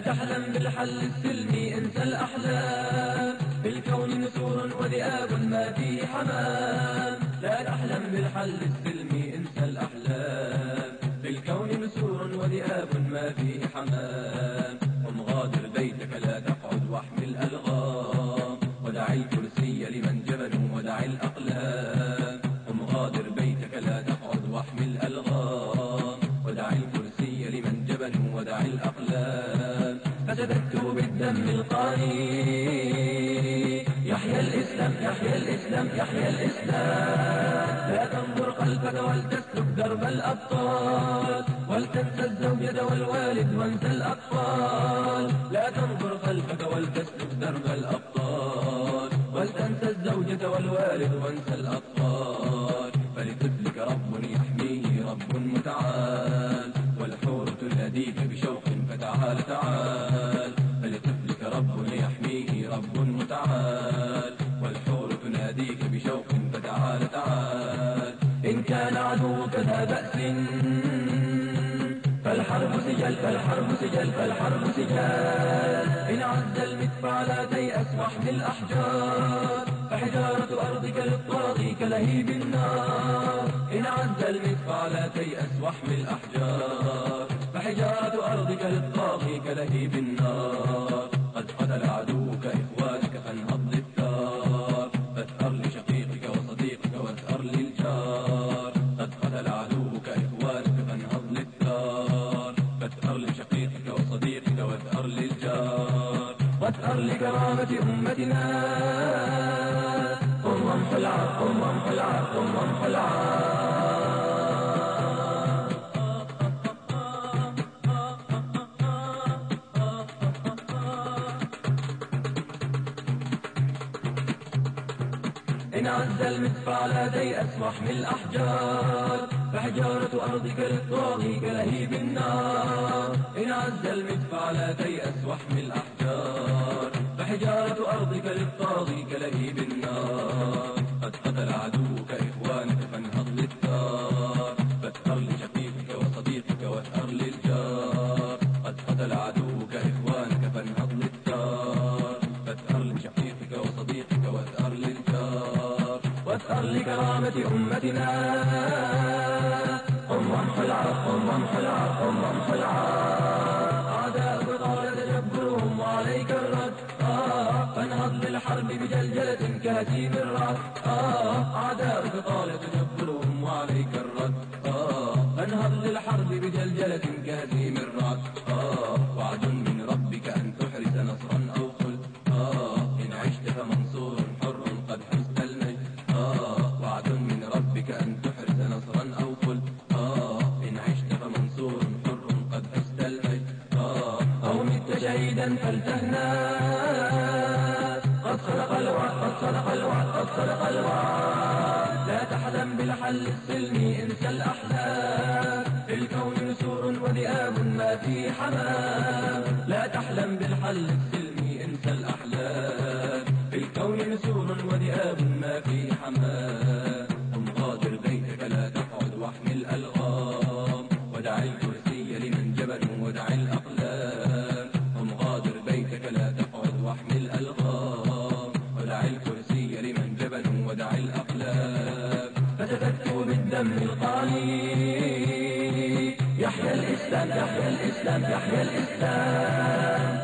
لا تحلم بالحل السلمي انسى الأحلام. بالكون نسور وذئاب ما فيه حمام. لا تحلم بالحل السلمي انسى الأحلام. بالكون نسور وذئاب ما فيه حمام. قم غادر بيتك لا تقعد واحمل ألغام. ودع الكرسي لمن جبنوا ودع الأقلام. قم غادر بيتك لا تقعد واحمل ألغام. ودع الكرسي لمن جبنوا ودع الأقلام. فسددت بالدم القاني. يحيى الإسلام يحيى الإسلام يحيى الإسلام. لا تنظر خلفك ولتسلك درب الأبطال. ولتنسى الزوجة والوالد وانسى الأطفال. لا تنظر خلفك ولتسلك درب الأبطال. ولتنسى الزوجة والوالد وانسى الأطفال. فلطفلك رب يحميه رب متعال. والحور تناديك بشوق فتعال تعال. رب متعال والحور تناديك بشوق فتعال تعال. إن كان عدوك ذا بأس فالحرب سجل فالحرب سجل فالحرب سجل إن عز المدفع لا تيأس واحمل الأحجار فحجارة أرضك للطاغي كلهيب النار. إن عز المدفع لا تيأس واحمل الأحجار فحجارة أرضك للطاغي كلهيب النار. قد قتل عدوك إخوانك فانهض للثار فاثأر لشقيقك وصديقك واثأر للجار. قد قتل عدوك إخوانك فانهض للثار فاثأر لشقيقك وصديقك واثأر للجار. واثأر لكرامة أمتنا. قم وامحو العار قم وامحو العار قم وامحو العار إن عز المدفع لا تيأس واحمل الأحجار. فحجارة أرضك للطاغي كلهيب النار إن عز المدفع لا تيأس واحمل الأحجار. فحجارة أرضك للطاغي كلهيب النار واثأر لكرامة أمتنا. قم وامحو العار قم وامحو العار قم وامحو العار أعداؤك طال تجبرهم وعليك الرد. آه فانهض للحرب بجلجلة كهتيم الرعد آه أعداؤك طال تجبرهم وعليك الرد. آه فانهض للحرب بجلجلة كهتيم الرعد فلتهنى قد صدق الوعد قد صدق الوعد قد صدق الوعد. لا تحلم بالحل السلمي انسى الأحلام في الكون نسور وذئاب ما في حمام. لا تحلم بالحل السلمي انسى الأحلام في الكون نسور وذئاب ما في حمام. بالدم القاني. يحيى الإسلام يحيى الإسلام يحيى الإسلام.